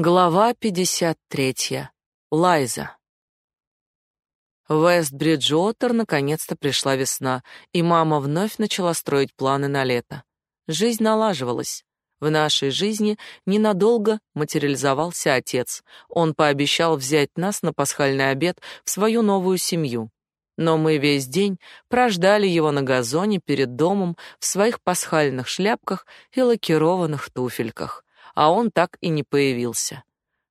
Глава 53. Лайза. В Вест-Бриджуотер наконец-то пришла весна, и мама вновь начала строить планы на лето. Жизнь налаживалась. В нашей жизни ненадолго материализовался отец. Он пообещал взять нас на пасхальный обед в свою новую семью. Но мы весь день прождали его на газоне перед домом в своих пасхальных шляпках и лакированных туфельках а он так и не появился.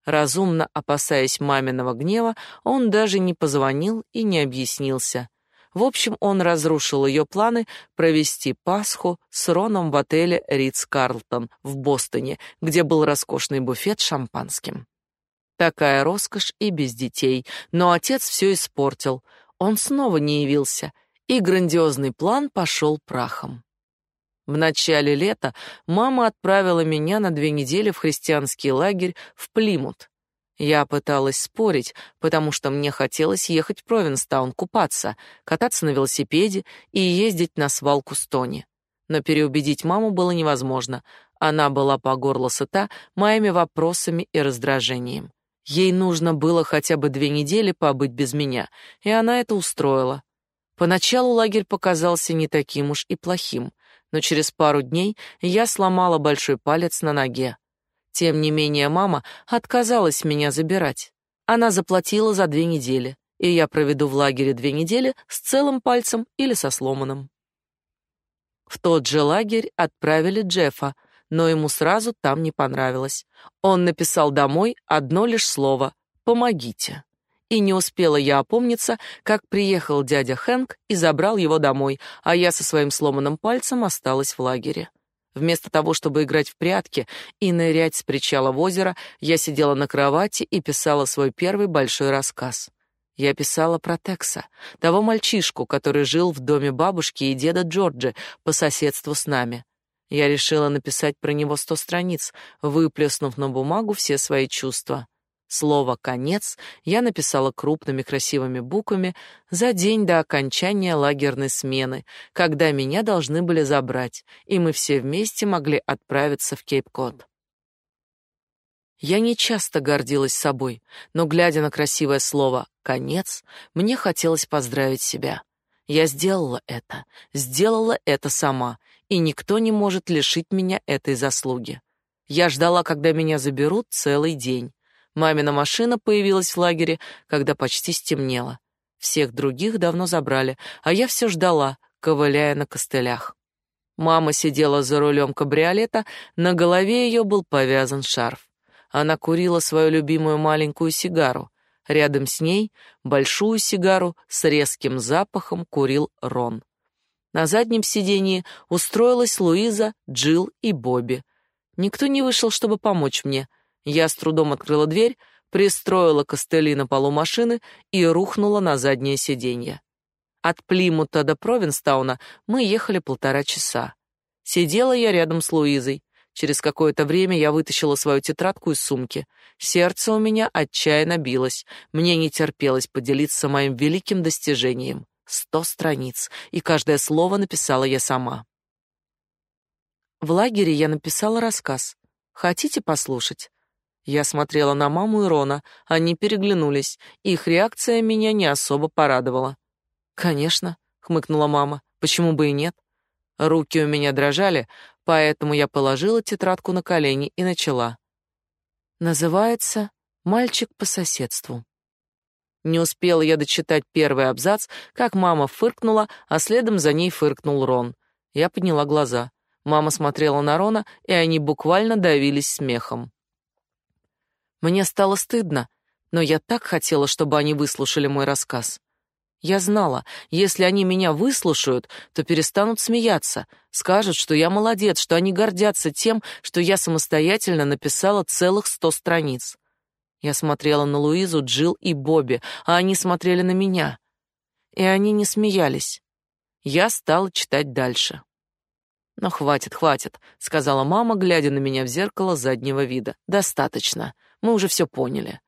Разумно опасаясь маминого гнева, он даже не позвонил и не объяснился. В общем, он разрушил ее планы провести Пасху с Роном в отеле Ридс-Карлтон в Бостоне, где был роскошный буфет шампанским. Такая роскошь и без детей, но отец все испортил. Он снова не явился, и грандиозный план пошел прахом. В начале лета мама отправила меня на две недели в христианский лагерь в Плимут. Я пыталась спорить, потому что мне хотелось ехать в Провинстаун купаться, кататься на велосипеде и ездить на свалку Стони. Но переубедить маму было невозможно. Она была по горло сыта моими вопросами и раздражением. Ей нужно было хотя бы две недели побыть без меня, и она это устроила. Поначалу лагерь показался не таким уж и плохим но через пару дней я сломала большой палец на ноге. Тем не менее, мама отказалась меня забирать. Она заплатила за две недели, и я проведу в лагере две недели с целым пальцем или со сломанным. В тот же лагерь отправили Джеффа, но ему сразу там не понравилось. Он написал домой одно лишь слово «помогите». И не успела я опомниться, как приехал дядя Хэнк и забрал его домой, а я со своим сломанным пальцем осталась в лагере. Вместо того, чтобы играть в прятки и нырять с причала в озеро, я сидела на кровати и писала свой первый большой рассказ. Я писала про Текса, того мальчишку, который жил в доме бабушки и деда Джорджи по соседству с нами. Я решила написать про него сто страниц, выплеснув на бумагу все свои чувства. Слово «конец» я написала крупными красивыми буквами за день до окончания лагерной смены, когда меня должны были забрать, и мы все вместе могли отправиться в Кейп-Код. Я не часто гордилась собой, но, глядя на красивое слово «конец», мне хотелось поздравить себя. Я сделала это, сделала это сама, и никто не может лишить меня этой заслуги. Я ждала, когда меня заберут целый день. Мамина машина появилась в лагере, когда почти стемнело. Всех других давно забрали, а я все ждала, ковыляя на костылях. Мама сидела за рулем кабриолета, на голове ее был повязан шарф. Она курила свою любимую маленькую сигару. Рядом с ней большую сигару с резким запахом курил Рон. На заднем сиденье устроилась Луиза, Джилл и Бобби. Никто не вышел, чтобы помочь мне. Я с трудом открыла дверь, пристроила костыли на полу машины и рухнула на заднее сиденье. От Плимута до Провинстауна мы ехали полтора часа. Сидела я рядом с Луизой. Через какое-то время я вытащила свою тетрадку из сумки. Сердце у меня отчаянно билось. Мне не терпелось поделиться моим великим достижением. Сто страниц, и каждое слово написала я сама. В лагере я написала рассказ. Хотите послушать? Я смотрела на маму и Рона, они переглянулись, их реакция меня не особо порадовала. «Конечно», — хмыкнула мама, — «почему бы и нет?» Руки у меня дрожали, поэтому я положила тетрадку на колени и начала. Называется «Мальчик по соседству». Не успела я дочитать первый абзац, как мама фыркнула, а следом за ней фыркнул Рон. Я подняла глаза. Мама смотрела на Рона, и они буквально давились смехом. Мне стало стыдно, но я так хотела, чтобы они выслушали мой рассказ. Я знала, если они меня выслушают, то перестанут смеяться, скажут, что я молодец, что они гордятся тем, что я самостоятельно написала целых сто страниц. Я смотрела на Луизу, Джилл и Бобби, а они смотрели на меня. И они не смеялись. Я стала читать дальше. «Ну, хватит, хватит», — сказала мама, глядя на меня в зеркало заднего вида. «Достаточно. Мы уже все поняли».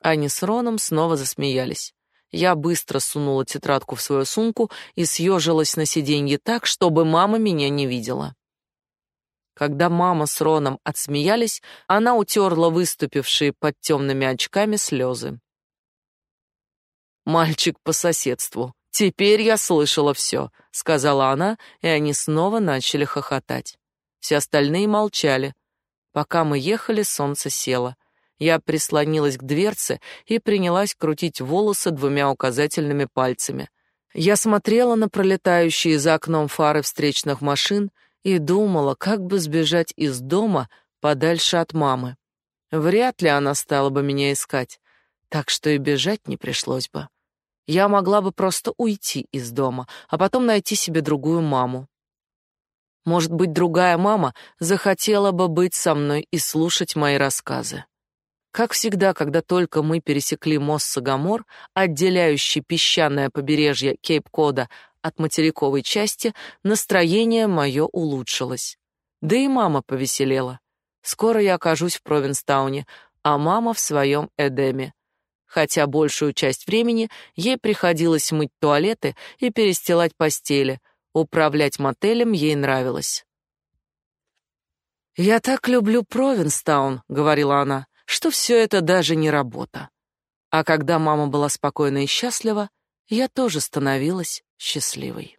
Они с Роном снова засмеялись. Я быстро сунула тетрадку в свою сумку и съежилась на сиденье так, чтобы мама меня не видела. Когда мама с Роном отсмеялись, она утерла выступившие под темными очками слезы. «Мальчик по соседству. Теперь я слышала все», — сказала она, и они снова начали хохотать. Все остальные молчали. Пока мы ехали, солнце село. Я прислонилась к дверце и принялась крутить волосы двумя указательными пальцами. Я смотрела на пролетающие за окном фары встречных машин и думала, как бы сбежать из дома подальше от мамы. Вряд ли она стала бы меня искать, так что и бежать не пришлось бы. Я могла бы просто уйти из дома, а потом найти себе другую маму. Может быть, другая мама захотела бы быть со мной и слушать мои рассказы. Как всегда, когда только мы пересекли мост Сагамор, отделяющий песчаное побережье Кейп-Кода от материковой части, настроение мое улучшилось. Да и мама повеселела. Скоро я окажусь в Провинстауне, а мама в своем Эдеме. Хотя большую часть времени ей приходилось мыть туалеты и перестилать постели, управлять мотелем ей нравилось. «Я так люблю Провинстаун», — говорила она, — «что все это даже не работа». А когда мама была спокойна и счастлива, я тоже становилась счастливой.